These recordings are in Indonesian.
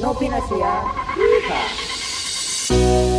Novinasia. Yeehaw.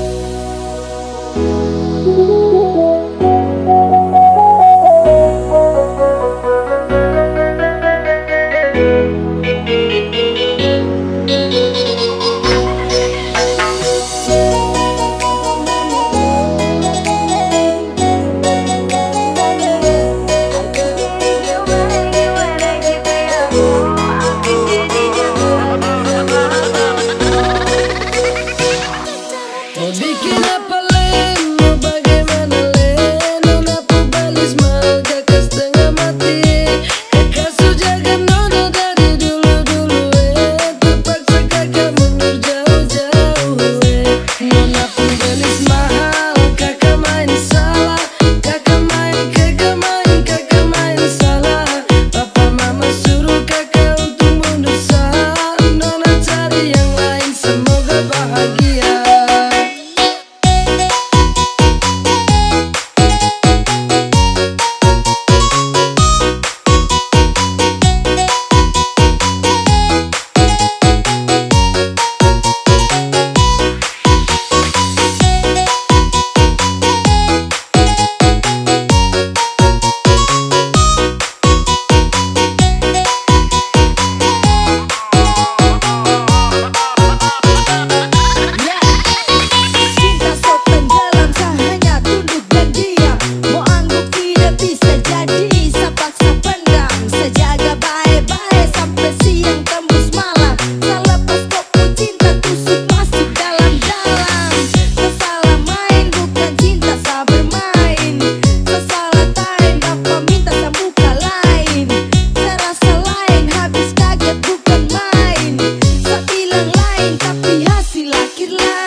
like it.